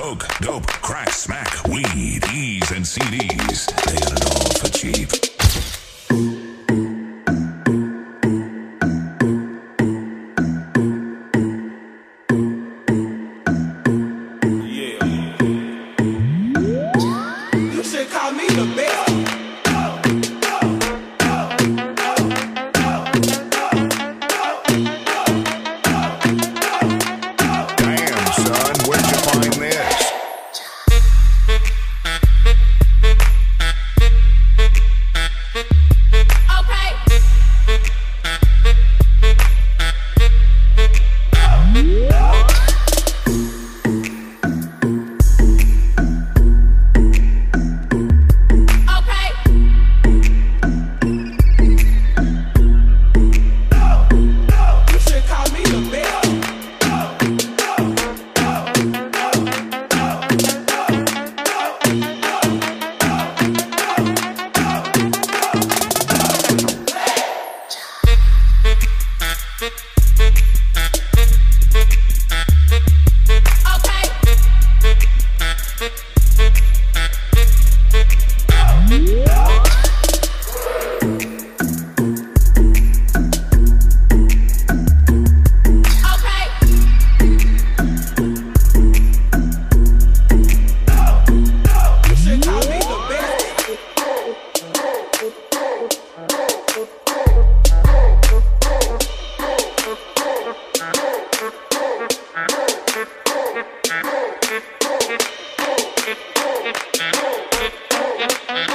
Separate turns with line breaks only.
Coke, dope, crack, smack, weed, E's, and CDs. They got it all for cheap. go, go, go, go.